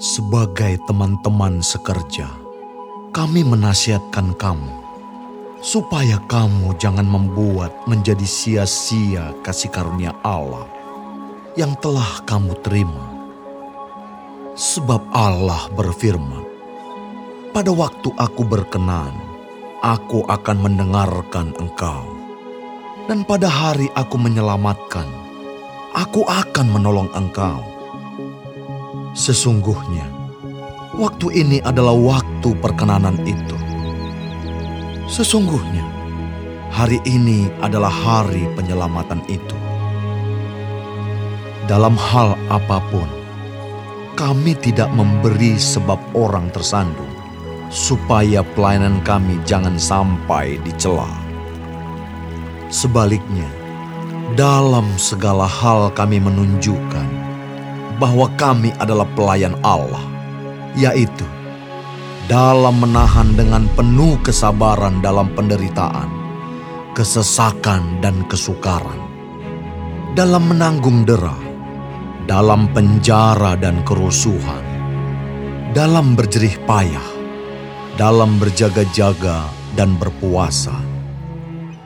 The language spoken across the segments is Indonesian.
Sebagai teman-teman sekerja, kami menasihatkan kamu supaya kamu jangan membuat menjadi sia-sia kasih karunia Allah yang telah kamu terima. Sebab Allah berfirman, "Pada waktu Aku berkenan, Aku akan mendengarkan engkau, dan pada hari Aku menyelamatkan, Aku akan menolong engkau." Sesungguhnya, waktu ini adalah waktu perkenanan itu. Sesungguhnya, hari ini adalah hari penyelamatan itu. Dalam hal apa pun, kami tidak memberi sebab orang tersandung, supaya pelayanan kami jangan sampai dicela. Sebaliknya, dalam segala hal kami menunjukkan bahwa kami adalah pelayan Allah, yaitu dalam menahan dengan penuh kesabaran dalam penderitaan, kesesakan, dan kesukaran, dalam menanggung dera, dalam penjara dan kerusuhan, dalam berjerih payah, dalam berjaga-jaga dan berpuasa,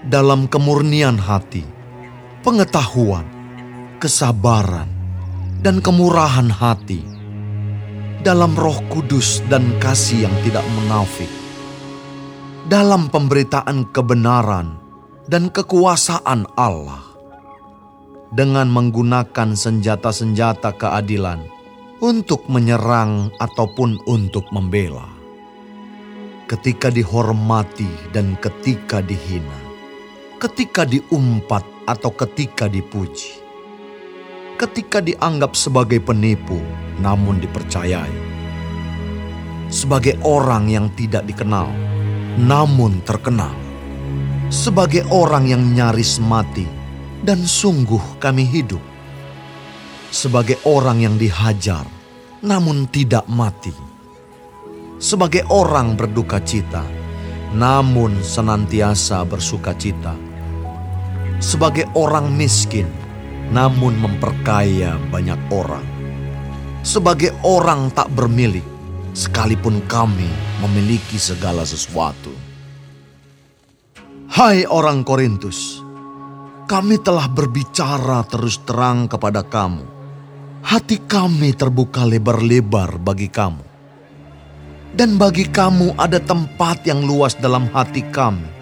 dalam kemurnian hati, pengetahuan, kesabaran, dan kemurahan hati, dalam roh kudus dan kasih yang tidak menafik, dalam pemberitaan kebenaran dan kekuasaan Allah, dengan menggunakan senjata-senjata keadilan untuk menyerang ataupun untuk membela. Ketika dihormati dan ketika dihina, ketika diumpat atau ketika dipuji ketika dianggap sebagai penipu, namun dipercayai. Sebagai orang yang tidak dikenal, namun terkenal. Sebagai orang yang nyaris mati, dan sungguh kami hidup. Sebagai orang yang dihajar, namun tidak mati. Sebagai orang berduka cita, namun senantiasa bersuka cita. Sebagai orang miskin, namun memperkaya banyak orang. Sebagai orang tak bermilik, sekalipun kami memiliki segala sesuatu. Hai orang Korintus, kami telah berbicara terus terang kepada kamu. Hati kami terbuka lebar-lebar bagi kamu. Dan bagi kamu ada tempat yang luas dalam hati kami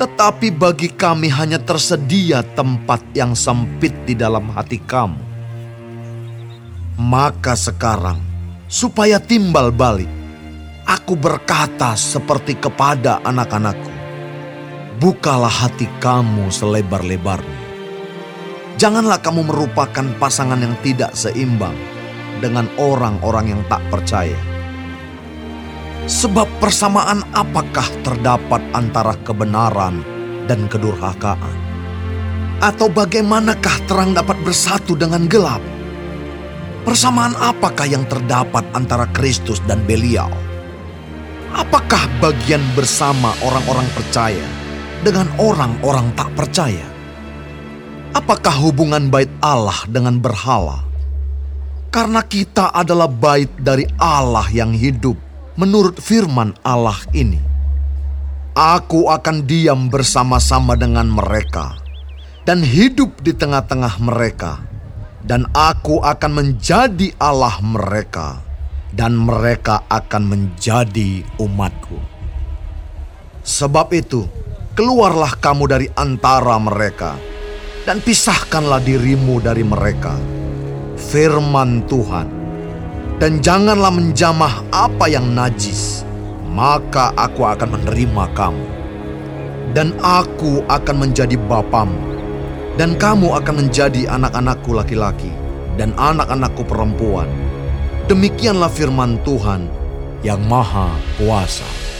tetapi bagi kami hanya tersedia tempat yang sempit di dalam hati kamu. Maka sekarang, supaya timbal balik, aku berkata seperti kepada anak-anakku, bukalah hati kamu selebar-lebarnya. Janganlah kamu merupakan pasangan yang tidak seimbang dengan orang-orang yang tak percaya Sebab persamaan apakah terdapat antara kebenaran dan kedurhakaan? Atau bagaimanakah terang dapat bersatu dengan gelap? Persamaan apakah yang terdapat antara Kristus dan Belial? Apakah bagian bersama orang-orang percaya dengan orang-orang tak percaya? Apakah hubungan bait Allah dengan berhala? Karena kita adalah bait dari Allah yang hidup menurut firman Allah ini. Aku akan diam bersama-sama dengan mereka dan hidup di tengah-tengah mereka, dan aku akan menjadi Allah mereka, dan mereka akan menjadi umatku. Sebab itu, keluarlah kamu dari antara mereka, dan pisahkanlah dirimu dari mereka. Firman Tuhan dan janganlah menjamah apa yang najis, maka aku akan menerima kamu. Dan aku akan menjadi bapamu, dan kamu akan menjadi anak-anakku laki-laki dan anak-anakku perempuan. Demikianlah firman Tuhan yang Maha Kuasa.